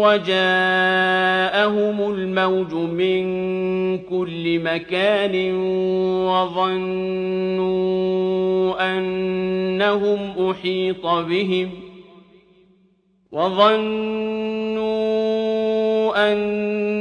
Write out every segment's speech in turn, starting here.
وجاءهم الموج من كل مكان وظنوا أنهم أحيط بهم وظنوا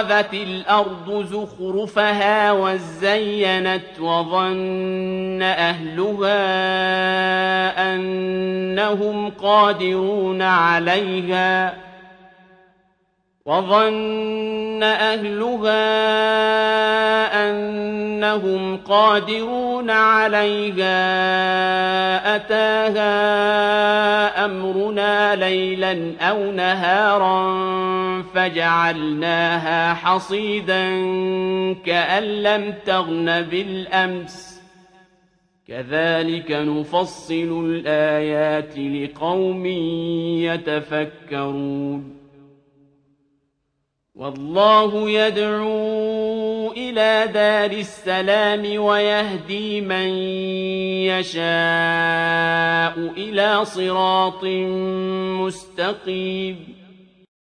أخذت الأرض زخرفها وزينت وظن أهلها أنهم قادرون عليها وظن أهلها أنهم قادرون عليها أتاها أمرنا ليلا أو نهارا فجعلناها حصيدا كأن لم تغن بالأمس. كذلك نفصل الآيات لقوم يتفكرون. وَاللَّهُ يَدْعُو إِلَىٰ دَارِ السَّلَامِ وَيَهْدِي مَن يَشَاءُ إِلَىٰ صِرَاطٍ مُّسْتَقِيمٍ.